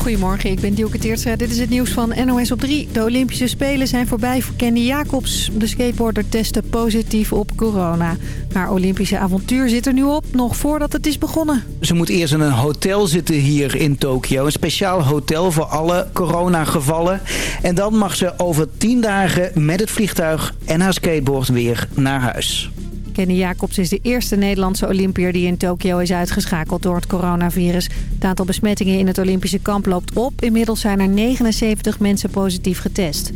Goedemorgen, ik ben Dielke Teertstra. Dit is het nieuws van NOS op 3. De Olympische Spelen zijn voorbij voor Kenny Jacobs. De skateboarder testte positief op corona. Haar Olympische avontuur zit er nu op, nog voordat het is begonnen. Ze moet eerst in een hotel zitten hier in Tokio. Een speciaal hotel voor alle coronagevallen. En dan mag ze over 10 dagen met het vliegtuig en haar skateboard weer naar huis. Kenny Jacobs is de eerste Nederlandse Olympier die in Tokio is uitgeschakeld door het coronavirus. Het aantal besmettingen in het Olympische kamp loopt op. Inmiddels zijn er 79 mensen positief getest.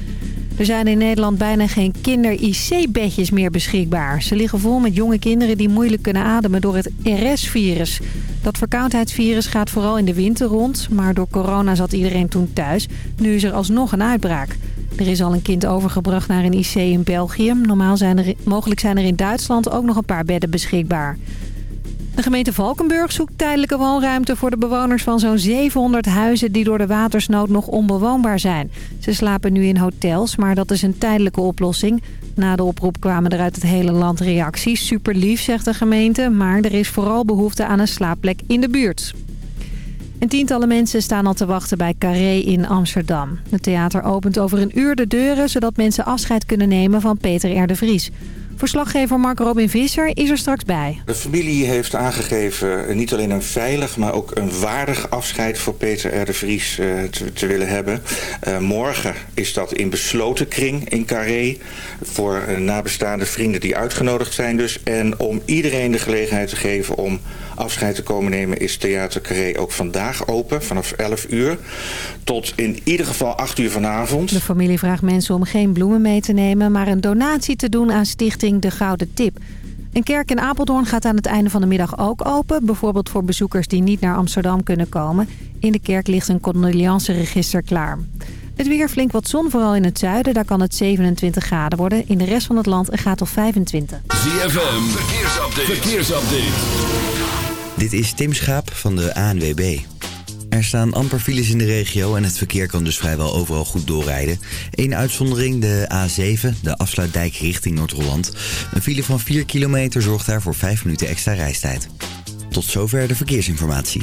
Er zijn in Nederland bijna geen kinder-IC-bedjes meer beschikbaar. Ze liggen vol met jonge kinderen die moeilijk kunnen ademen door het RS-virus. Dat verkoudheidsvirus gaat vooral in de winter rond, maar door corona zat iedereen toen thuis. Nu is er alsnog een uitbraak. Er is al een kind overgebracht naar een IC in België. Normaal zijn er, mogelijk zijn er in Duitsland ook nog een paar bedden beschikbaar. De gemeente Valkenburg zoekt tijdelijke woonruimte voor de bewoners van zo'n 700 huizen die door de watersnood nog onbewoonbaar zijn. Ze slapen nu in hotels, maar dat is een tijdelijke oplossing. Na de oproep kwamen er uit het hele land reacties. Super lief, zegt de gemeente, maar er is vooral behoefte aan een slaapplek in de buurt. En tientallen mensen staan al te wachten bij Carré in Amsterdam. Het theater opent over een uur de deuren... zodat mensen afscheid kunnen nemen van Peter R. de Vries. Verslaggever Mark Robin Visser is er straks bij. De familie heeft aangegeven niet alleen een veilig, maar ook een waardig afscheid voor Peter R. de Vries uh, te, willen hebben. Uh, morgen is dat in besloten kring in Carré voor nabestaande vrienden die uitgenodigd zijn dus. En om iedereen de gelegenheid te geven om afscheid te komen nemen is Theater Carré ook vandaag open vanaf 11 uur tot in ieder geval 8 uur vanavond. De familie vraagt mensen om geen bloemen mee te nemen, maar een donatie te doen aan Stichting De Gouden Tip. Een kerk in Apeldoorn gaat aan het einde van de middag ook open. Bijvoorbeeld voor bezoekers die niet naar Amsterdam kunnen komen. In de kerk ligt een condoleanceregister klaar. Het weer flink wat zon, vooral in het zuiden. Daar kan het 27 graden worden. In de rest van het land gaat tot 25. ZFM, verkeersupdate. verkeersupdate. Dit is Tim Schaap van de ANWB. Er staan amper files in de regio en het verkeer kan dus vrijwel overal goed doorrijden. Eén uitzondering, de A7, de afsluitdijk richting Noord-Holland. Een file van 4 kilometer zorgt daar voor 5 minuten extra reistijd. Tot zover de verkeersinformatie.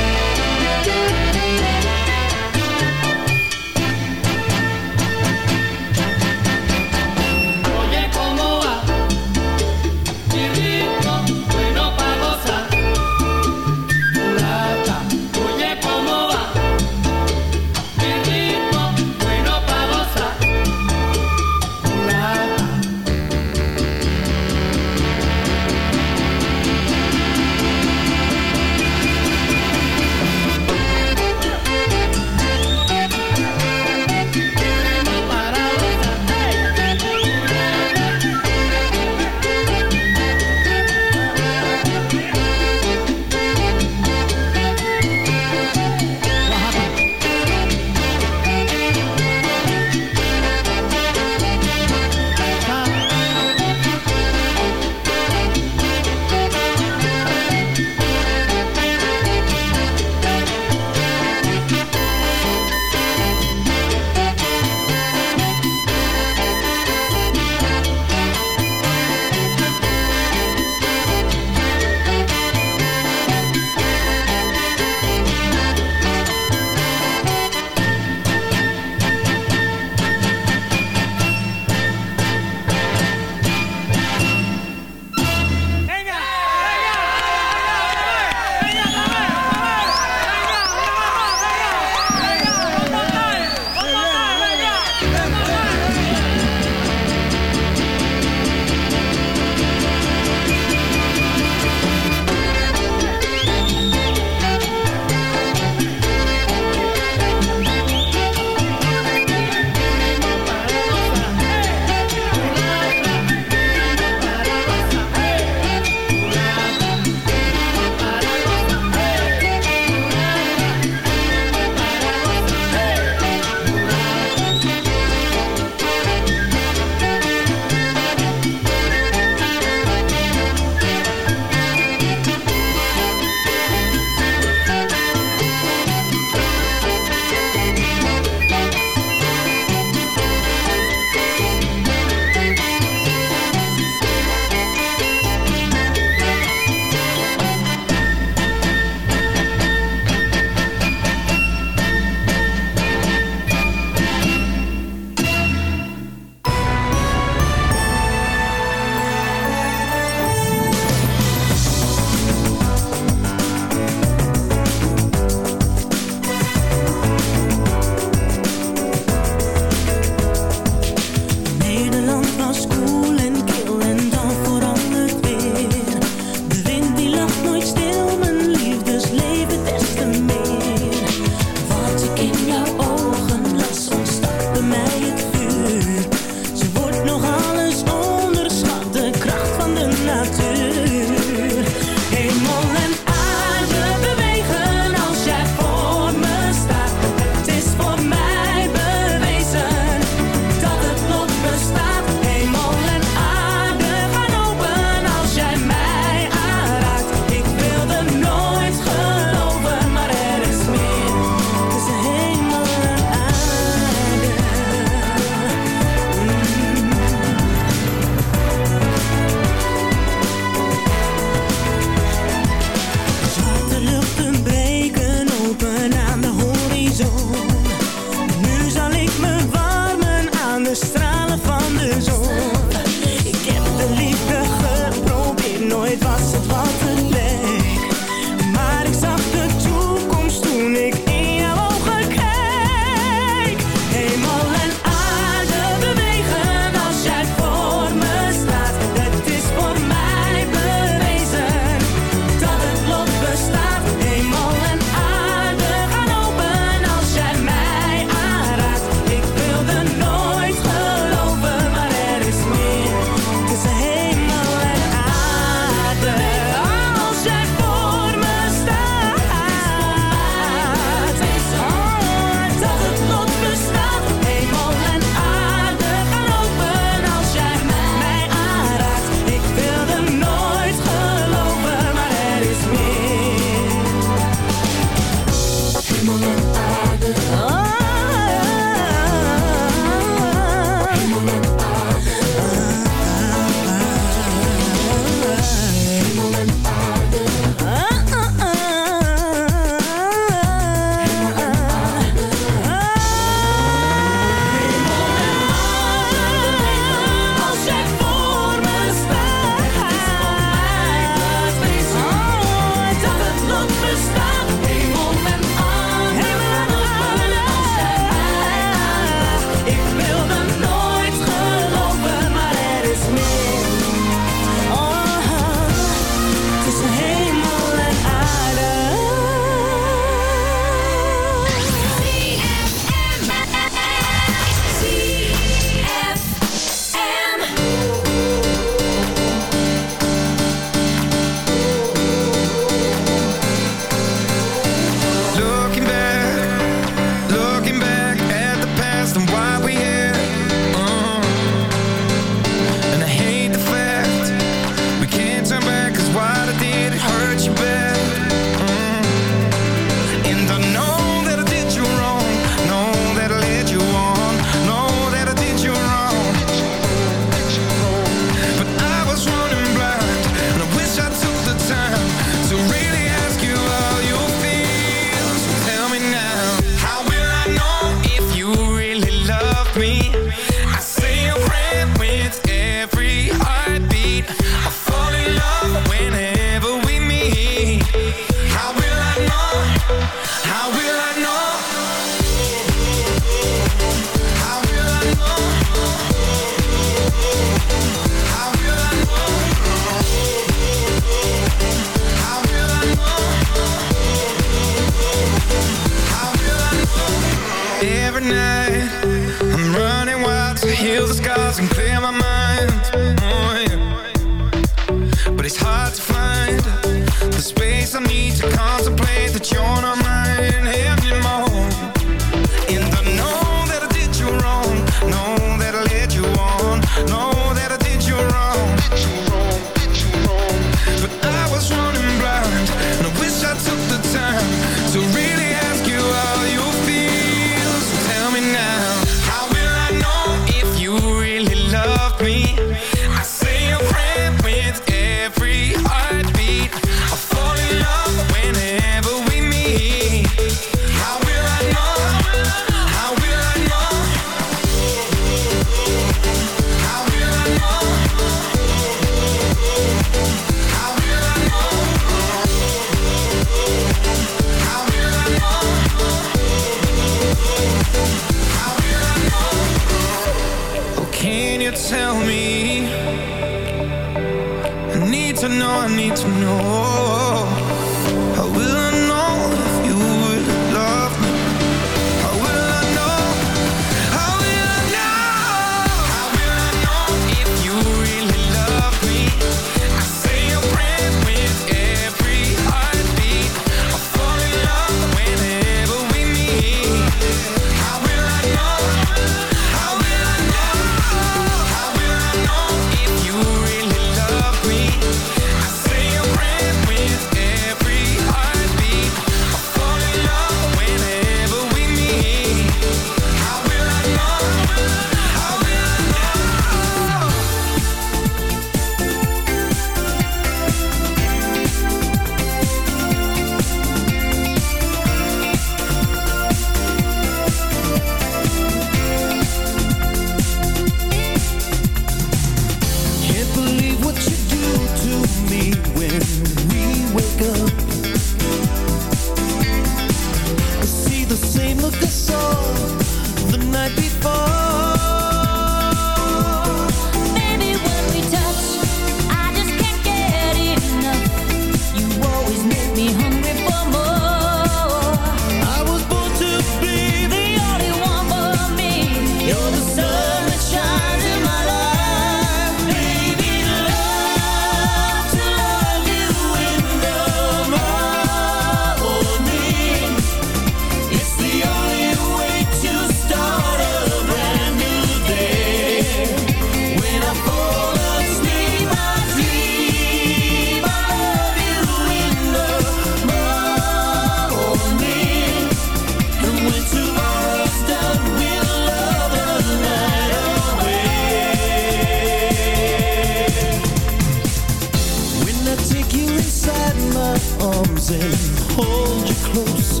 take you inside my arms and hold you close.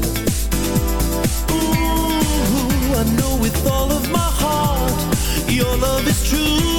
Ooh, I know with all of my heart, your love is true.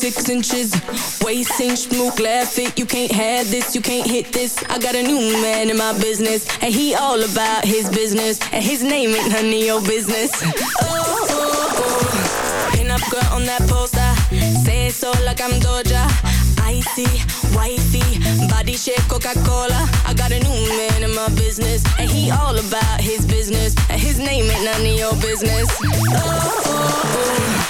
Six inches. Waist inch, move glad fit. You can't have this, you can't hit this. I got a new man in my business. And he all about his business. And his name ain't none of your business. Oh, oh, oh. Pin up girl on that poster. Say it so like I'm Doja. Icy, wifey, body shape Coca-Cola. I got a new man in my business. And he all about his business. And his name ain't none of your business. Oh, oh, oh.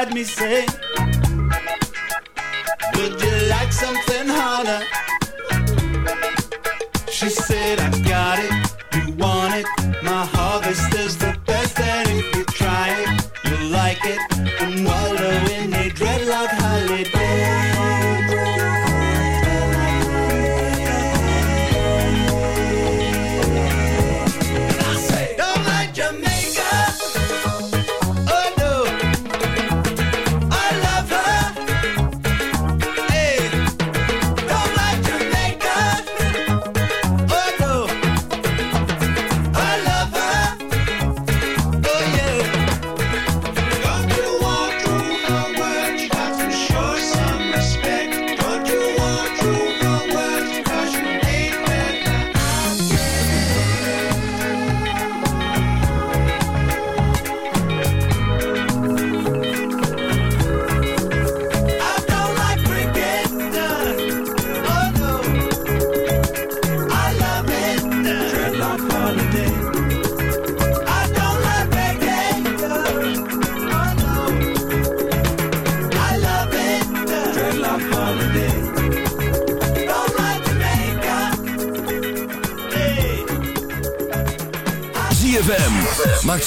Let me say.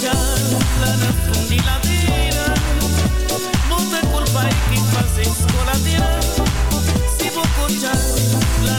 la nascondilatina Multe culpa e chi fa se scolatina Si può cocciare la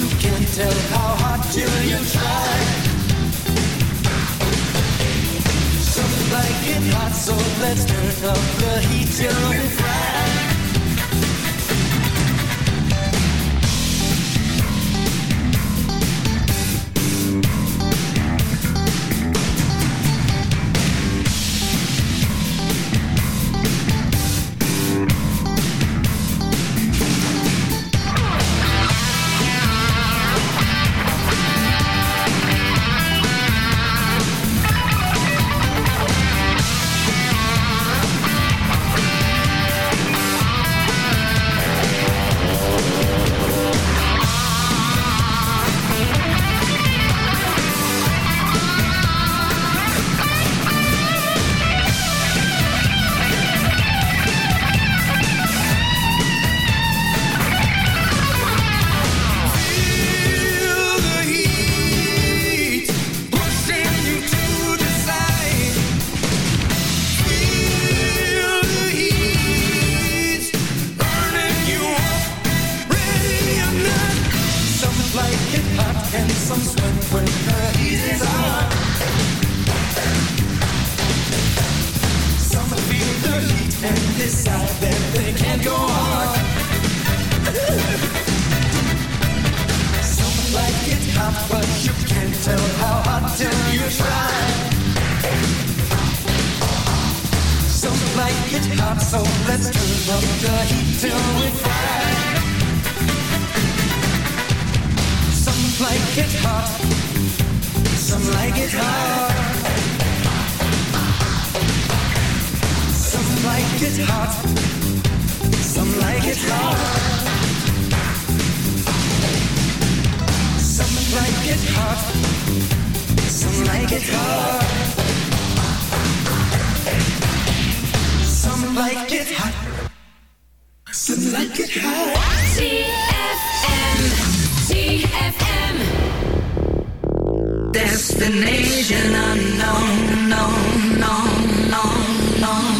you can tell how hard till you try. Some like it hot, so let's turn up the heat till we fry. like it hot. Some like it hot. Some like it hot. Some like it hot. Some like it hot. Some like it hot. TFM. TFM. Destination unknown, no, no, no, no.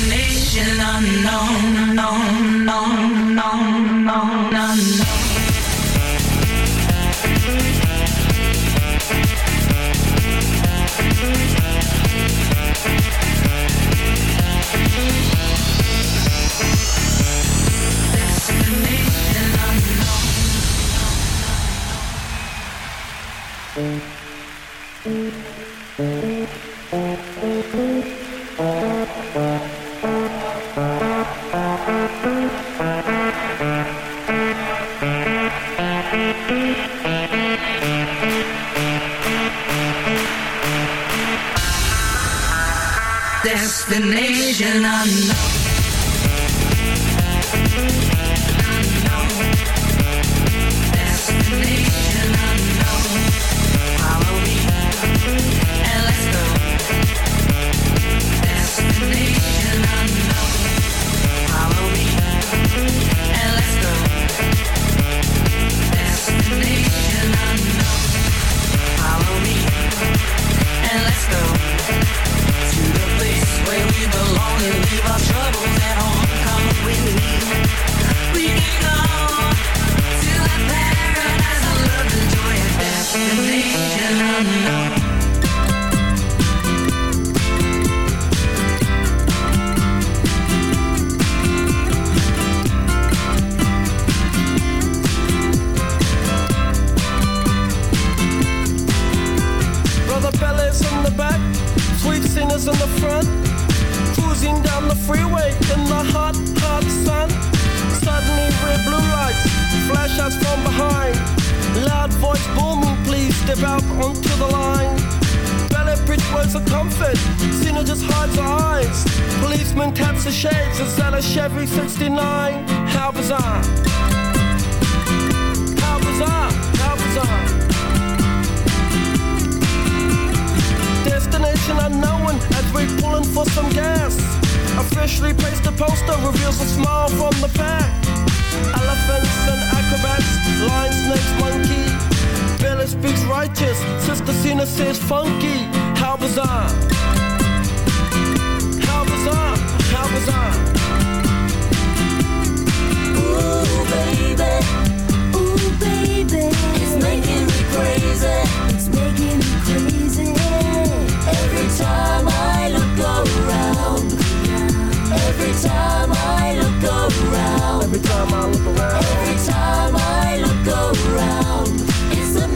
destination unknown, known, known, known, known. out onto the line. Bridge was a comfort, Cena just hides her eyes. Policeman taps the shades, and that a Chevy 69? How bizarre! How bizarre! How bizarre! Destination unknown as we're pulling for some gas. Officially placed a poster reveals a smile from the pack. Elephants and acrobats, lion, snakes, monkey. Bella speaks righteous. Sister Cena says funky. How was I? How was I? How was I? Ooh, baby. Ooh, baby. It's making me crazy. It's making me crazy. Every time I look around. Every time I look around. Every time I look around. Every time I look around.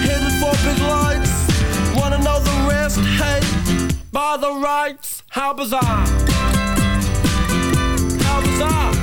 headed for big lights. Wanna know the rest? Hey, by the rights, how bizarre! How bizarre!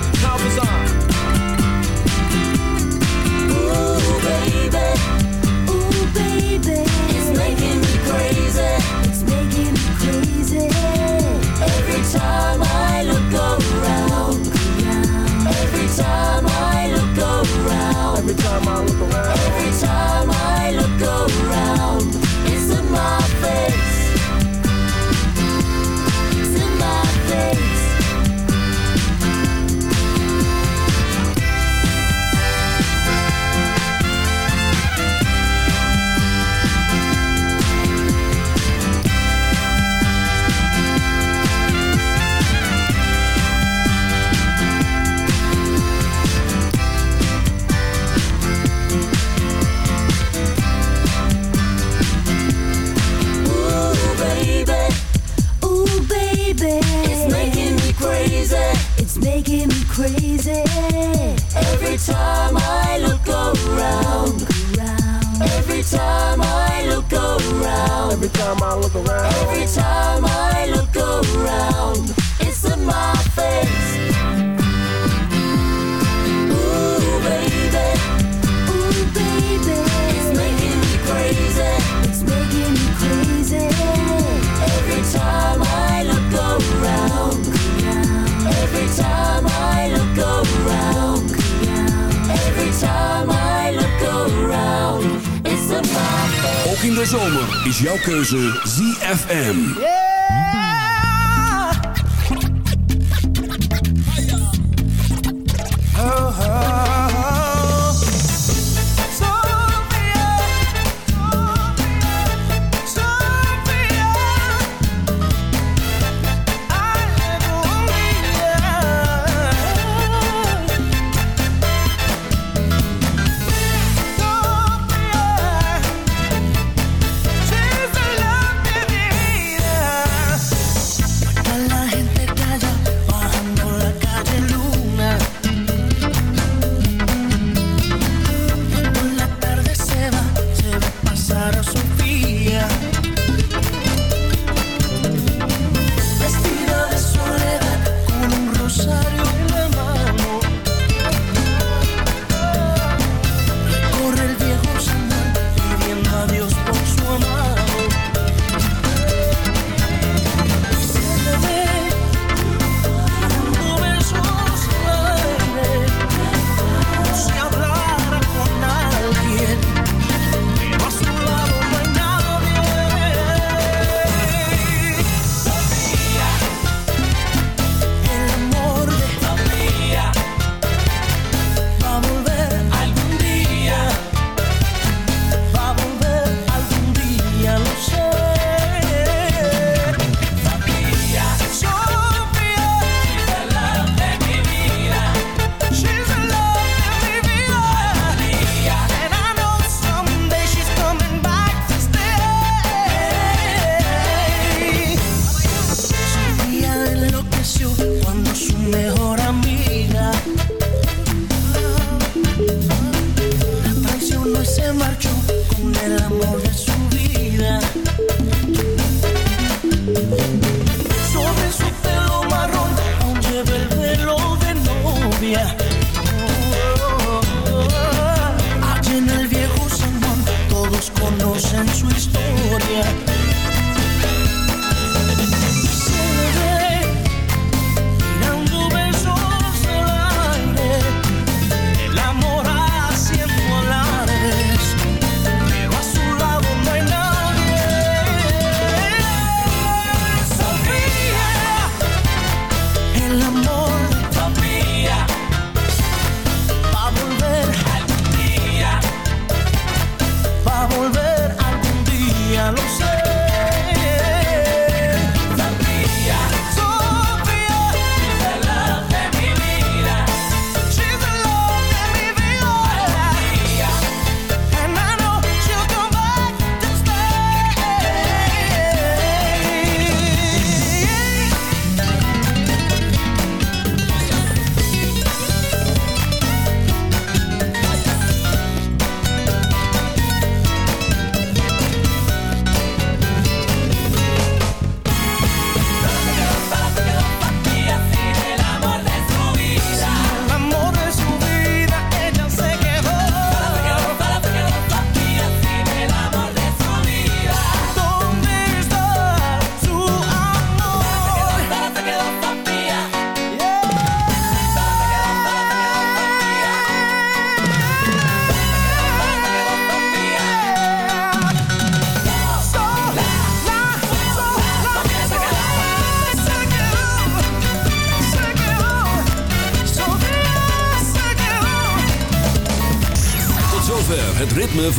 Böse